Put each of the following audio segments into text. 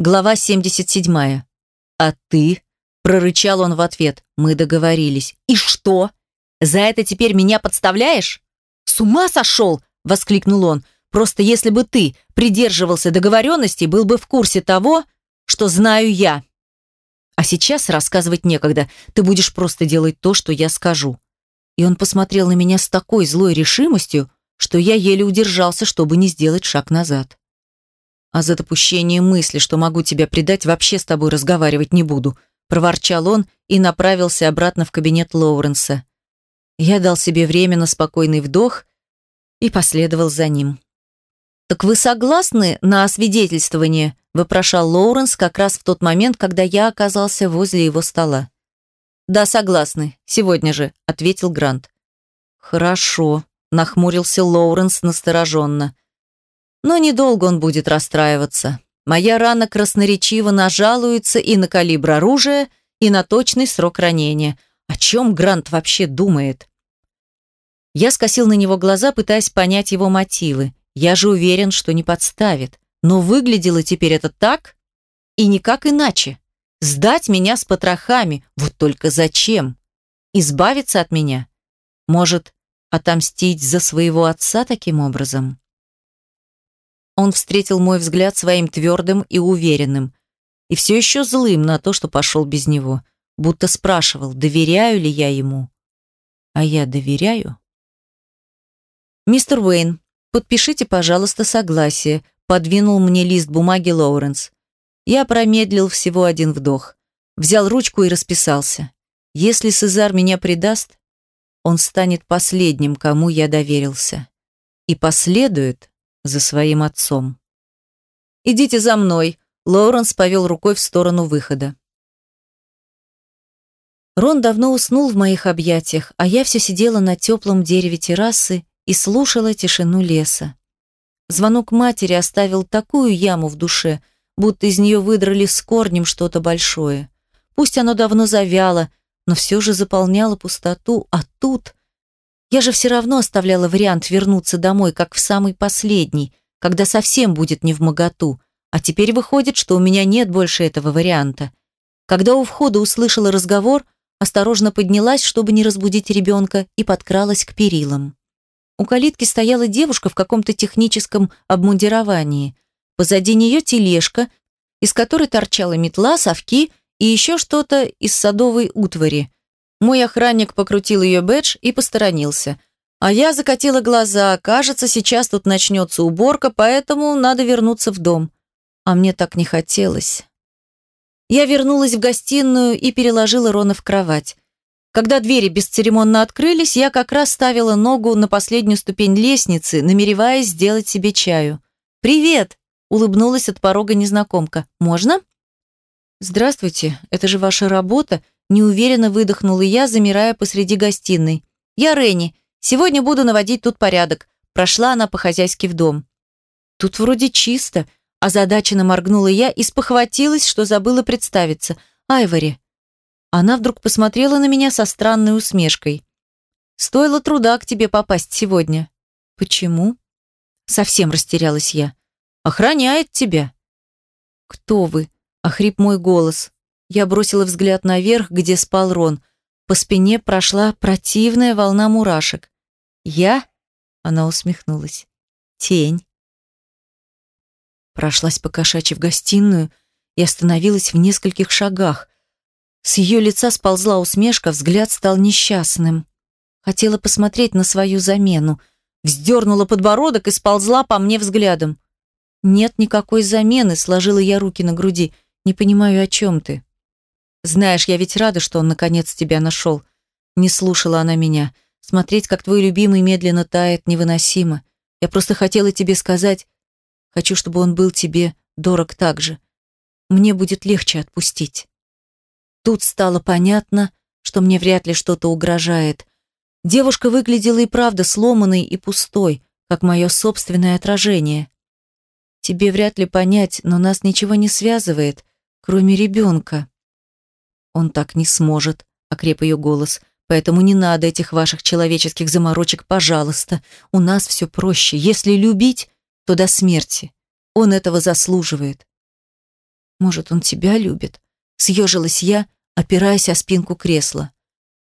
Глава 77. «А ты?» – прорычал он в ответ. «Мы договорились». «И что? За это теперь меня подставляешь?» «С ума сошел!» – воскликнул он. «Просто если бы ты придерживался договоренности, был бы в курсе того, что знаю я. А сейчас рассказывать некогда, ты будешь просто делать то, что я скажу». И он посмотрел на меня с такой злой решимостью, что я еле удержался, чтобы не сделать шаг назад. «А за допущение мысли, что могу тебя предать, вообще с тобой разговаривать не буду», проворчал он и направился обратно в кабинет Лоуренса. Я дал себе время на спокойный вдох и последовал за ним. «Так вы согласны на освидетельствование?» – вопрошал Лоуренс как раз в тот момент, когда я оказался возле его стола. «Да, согласны. Сегодня же», – ответил Грант. «Хорошо», – нахмурился Лоуренс настороженно. «Но недолго он будет расстраиваться. Моя рана красноречиво нажалуется и на калибр оружия, и на точный срок ранения. О чем Грант вообще думает? Я скосил на него глаза, пытаясь понять его мотивы. Я же уверен, что не подставит. Но выглядело теперь это так и никак иначе. Сдать меня с потрохами, вот только зачем? Избавиться от меня? Может, отомстить за своего отца таким образом? Он встретил мой взгляд своим твердым и уверенным, и все еще злым на то, что пошел без него, будто спрашивал, доверяю ли я ему. А я доверяю? «Мистер Уэйн, подпишите, пожалуйста, согласие», подвинул мне лист бумаги Лоуренс. Я промедлил всего один вдох, взял ручку и расписался. Если Сезар меня предаст, он станет последним, кому я доверился. И последует за своим отцом. «Идите за мной», — Лоуренс повел рукой в сторону выхода. Рон давно уснул в моих объятиях, а я все сидела на теплом дереве террасы и слушала тишину леса. Звонок матери оставил такую яму в душе, будто из нее выдрали с корнем что-то большое. Пусть оно давно завяло, но все же заполняло пустоту, а тут я же все равно оставляла вариант вернуться домой, как в самый последний, когда совсем будет не в моготу. А теперь выходит, что у меня нет больше этого варианта. Когда у входа услышала разговор, осторожно поднялась, чтобы не разбудить ребенка, и подкралась к перилам. У калитки стояла девушка в каком-то техническом обмундировании. Позади нее тележка, из которой торчала метла, совки и еще что-то из садовой утвари. Мой охранник покрутил ее бэдж и посторонился. А я закатила глаза. Кажется, сейчас тут начнется уборка, поэтому надо вернуться в дом. А мне так не хотелось. Я вернулась в гостиную и переложила Рона в кровать. Когда двери бесцеремонно открылись, я как раз ставила ногу на последнюю ступень лестницы, намереваясь сделать себе чаю. «Привет!» – улыбнулась от порога незнакомка. «Можно?» «Здравствуйте, это же ваша работа?» Неуверенно выдохнула я, замирая посреди гостиной. «Я Ренни. Сегодня буду наводить тут порядок». Прошла она по-хозяйски в дом. «Тут вроде чисто», – озадаченно моргнула я и спохватилась, что забыла представиться. «Айвори». Она вдруг посмотрела на меня со странной усмешкой. «Стоило труда к тебе попасть сегодня». «Почему?» Совсем растерялась я. «Охраняет тебя». «Кто вы?» – охрип мой голос. Я бросила взгляд наверх, где спал Рон. По спине прошла противная волна мурашек. «Я?» — она усмехнулась. «Тень». Прошлась по кошачьи в гостиную и остановилась в нескольких шагах. С ее лица сползла усмешка, взгляд стал несчастным. Хотела посмотреть на свою замену. Вздернула подбородок и сползла по мне взглядом. «Нет никакой замены», — сложила я руки на груди. «Не понимаю, о чем ты». Знаешь, я ведь рада, что он наконец тебя нашел. Не слушала она меня. Смотреть, как твой любимый медленно тает, невыносимо. Я просто хотела тебе сказать, хочу, чтобы он был тебе дорог так же. Мне будет легче отпустить. Тут стало понятно, что мне вряд ли что-то угрожает. Девушка выглядела и правда сломанной и пустой, как мое собственное отражение. Тебе вряд ли понять, но нас ничего не связывает, кроме ребенка. «Он так не сможет», — окреп ее голос. «Поэтому не надо этих ваших человеческих заморочек, пожалуйста. У нас все проще. Если любить, то до смерти. Он этого заслуживает». Может, он тебя любит? Съежилась я, опираясь о спинку кресла.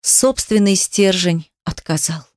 Собственный стержень отказал.